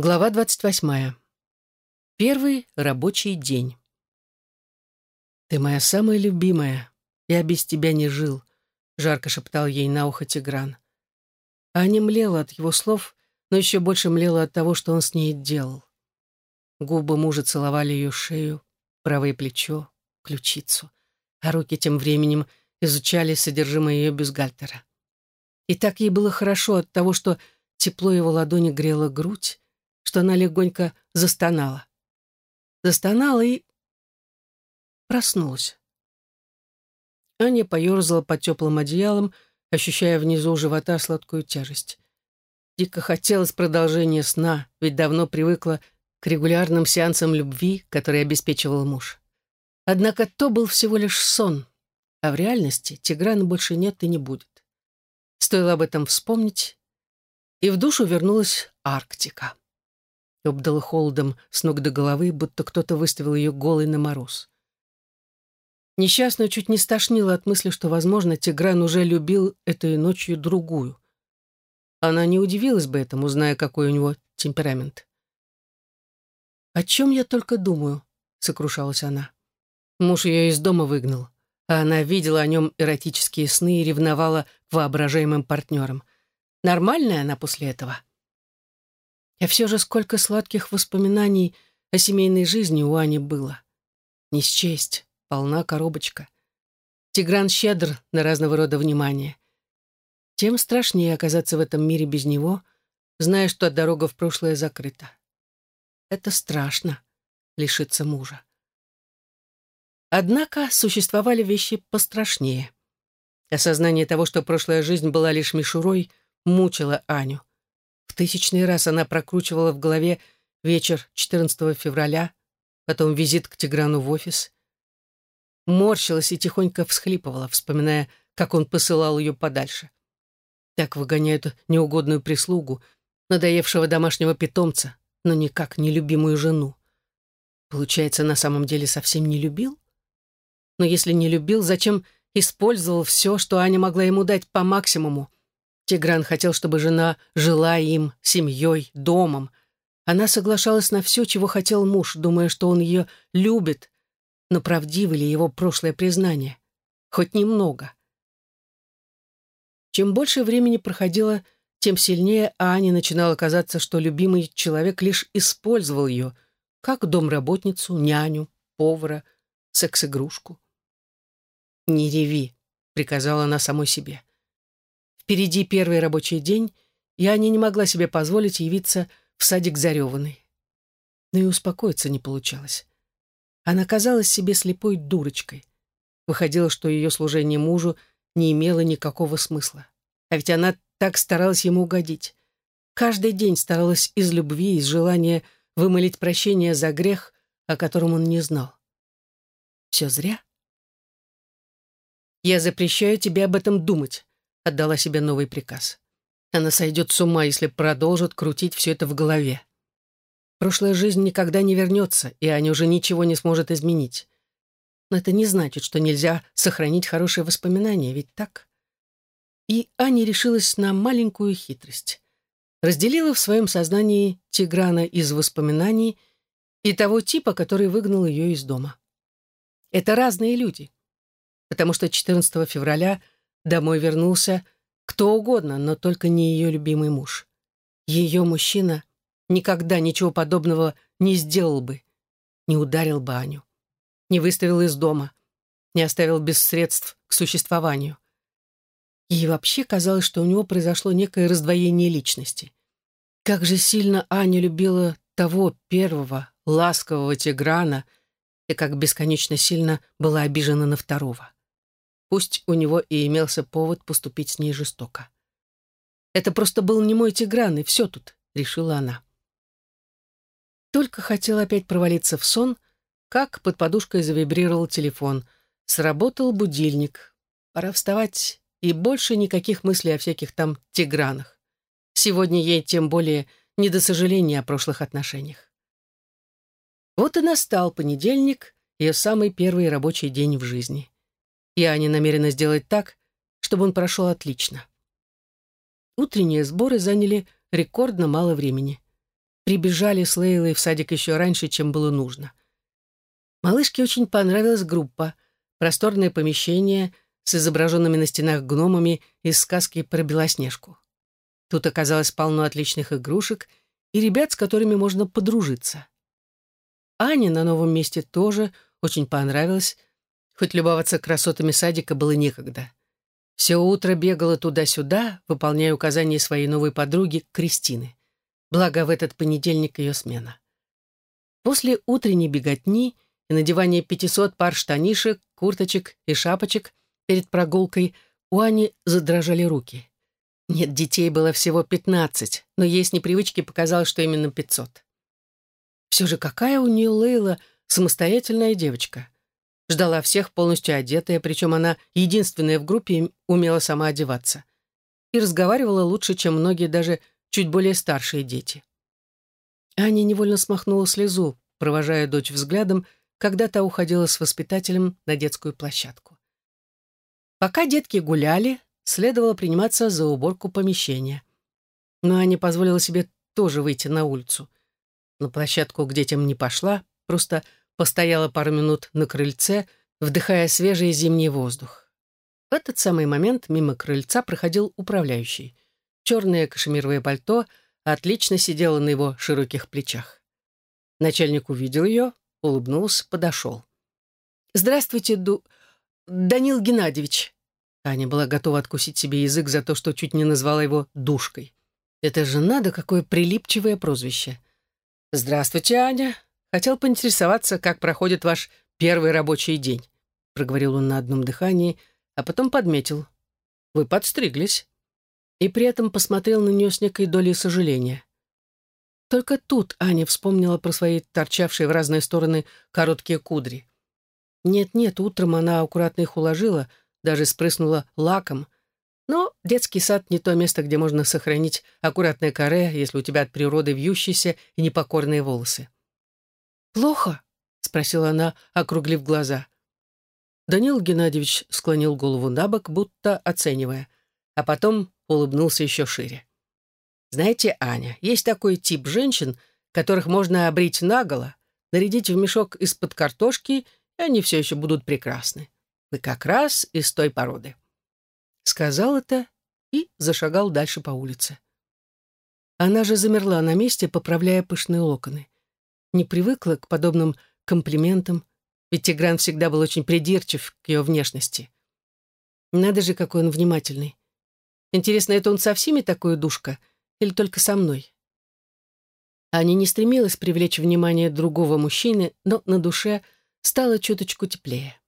Глава 28. Первый рабочий день. «Ты моя самая любимая. Я без тебя не жил», — жарко шептал ей на ухо Тигран. Аня млела от его слов, но еще больше млела от того, что он с ней делал. Губы мужа целовали ее шею, правое плечо, ключицу, а руки тем временем изучали содержимое ее бюстгальтера. И так ей было хорошо от того, что тепло его ладони грело грудь, что она легонько застонала. Застонала и проснулась. Аня поерзала под теплым одеялом, ощущая внизу живота сладкую тяжесть. Дико хотелось продолжения сна, ведь давно привыкла к регулярным сеансам любви, которые обеспечивал муж. Однако то был всего лишь сон, а в реальности Тиграна больше нет и не будет. Стоило об этом вспомнить, и в душу вернулась Арктика обдала холодом с ног до головы, будто кто-то выставил ее голой на мороз. Несчастную чуть не стошнило от мысли, что, возможно, Тигран уже любил этой ночью другую. Она не удивилась бы этому, зная, какой у него темперамент. «О чем я только думаю?» — сокрушалась она. Муж ее из дома выгнал, а она видела о нем эротические сны и ревновала к воображаемым партнерам. Нормальная она после этого? А все же сколько сладких воспоминаний о семейной жизни у Ани было. Не счесть, полна коробочка. Тигран щедр на разного рода внимание. Тем страшнее оказаться в этом мире без него, зная, что дорога в прошлое закрыта. Это страшно — лишиться мужа. Однако существовали вещи пострашнее. Осознание того, что прошлая жизнь была лишь мишурой, мучило Аню. В тысячный раз она прокручивала в голове вечер 14 февраля, потом визит к Тиграну в офис. Морщилась и тихонько всхлипывала, вспоминая, как он посылал ее подальше. Так выгоняют неугодную прислугу, надоевшего домашнего питомца, но никак не любимую жену. Получается, на самом деле совсем не любил? Но если не любил, зачем использовал все, что Аня могла ему дать по максимуму? Тигран хотел, чтобы жена жила им, семьей, домом. Она соглашалась на все, чего хотел муж, думая, что он ее любит. Но правдиво ли его прошлое признание? Хоть немного. Чем больше времени проходило, тем сильнее Ане начинало казаться, что любимый человек лишь использовал ее, как домработницу, няню, повара, секс-игрушку. «Не реви», — приказала она самой себе. Впереди первый рабочий день, и Аня не могла себе позволить явиться в садик зареванной. Но и успокоиться не получалось. Она казалась себе слепой дурочкой. Выходило, что ее служение мужу не имело никакого смысла. А ведь она так старалась ему угодить. Каждый день старалась из любви, из желания вымолить прощение за грех, о котором он не знал. Все зря. «Я запрещаю тебе об этом думать», отдала себе новый приказ. Она сойдет с ума, если продолжит крутить все это в голове. Прошлая жизнь никогда не вернется, и Аня уже ничего не сможет изменить. Но это не значит, что нельзя сохранить хорошие воспоминания, ведь так? И Аня решилась на маленькую хитрость. Разделила в своем сознании Тиграна из воспоминаний и того типа, который выгнал ее из дома. Это разные люди. Потому что 14 февраля – Домой вернулся кто угодно, но только не ее любимый муж. Ее мужчина никогда ничего подобного не сделал бы, не ударил бы Аню, не выставил из дома, не оставил без средств к существованию. Ей вообще казалось, что у него произошло некое раздвоение личности. Как же сильно Аня любила того первого, ласкового Тиграна, и как бесконечно сильно была обижена на второго. Пусть у него и имелся повод поступить с ней жестоко. «Это просто был не мой Тигран, и все тут», — решила она. Только хотела опять провалиться в сон, как под подушкой завибрировал телефон. Сработал будильник. Пора вставать, и больше никаких мыслей о всяких там Тигранах. Сегодня ей тем более не до сожаления о прошлых отношениях. Вот и настал понедельник, ее самый первый рабочий день в жизни и Аня намерена сделать так, чтобы он прошел отлично. Утренние сборы заняли рекордно мало времени. прибежали с Лейлой в садик еще раньше, чем было нужно. Малышке очень понравилась группа, просторное помещение с изображенными на стенах гномами из сказки про Белоснежку. Тут оказалось полно отличных игрушек и ребят, с которыми можно подружиться. Ане на новом месте тоже очень понравилось, хоть любоваться красотами садика было некогда. Все утро бегала туда-сюда, выполняя указания своей новой подруги Кристины. Благо, в этот понедельник ее смена. После утренней беготни и надевания 500 пар штанишек, курточек и шапочек перед прогулкой у Ани задрожали руки. Нет, детей было всего 15, но ей с непривычки показалось, что именно 500. Все же какая у нее Лейла самостоятельная девочка. Ждала всех полностью одетая, причем она единственная в группе умела сама одеваться. И разговаривала лучше, чем многие даже чуть более старшие дети. Аня невольно смахнула слезу, провожая дочь взглядом, когда та уходила с воспитателем на детскую площадку. Пока детки гуляли, следовало приниматься за уборку помещения. Но Аня позволила себе тоже выйти на улицу. На площадку к детям не пошла, просто постояла пару минут на крыльце, вдыхая свежий зимний воздух. В этот самый момент мимо крыльца проходил управляющий. Черное кашемировое пальто отлично сидело на его широких плечах. Начальник увидел ее, улыбнулся, подошел. «Здравствуйте, Ду... Данил Геннадьевич!» Аня была готова откусить себе язык за то, что чуть не назвала его «душкой». Это же надо, какое прилипчивое прозвище. «Здравствуйте, Аня. Хотел поинтересоваться, как проходит ваш первый рабочий день», проговорил он на одном дыхании, а потом подметил. «Вы подстриглись» и при этом посмотрел на нее с некой долей сожаления. Только тут Аня вспомнила про свои торчавшие в разные стороны короткие кудри. Нет-нет, утром она аккуратно их уложила, даже спрыснула лаком. Но детский сад не то место, где можно сохранить аккуратное каре, если у тебя от природы вьющиеся и непокорные волосы. «Плохо?» — спросила она, округлив глаза. Данил Геннадьевич склонил голову на бок, будто оценивая, а потом улыбнулся еще шире. «Знаете, Аня, есть такой тип женщин, которых можно обрить наголо, нарядить в мешок из-под картошки, и они все еще будут прекрасны. Вы как раз из той породы». Сказал это и зашагал дальше по улице. Она же замерла на месте, поправляя пышные локоны. Не привыкла к подобным комплиментам, ведь Тигран всегда был очень придирчив к ее внешности. Надо же, какой он внимательный. Интересно, это он со всеми такой душка или только со мной? Аня не стремилась привлечь внимание другого мужчины, но на душе стало чуточку теплее.